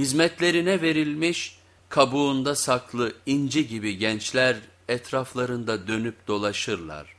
Hizmetlerine verilmiş kabuğunda saklı inci gibi gençler etraflarında dönüp dolaşırlar.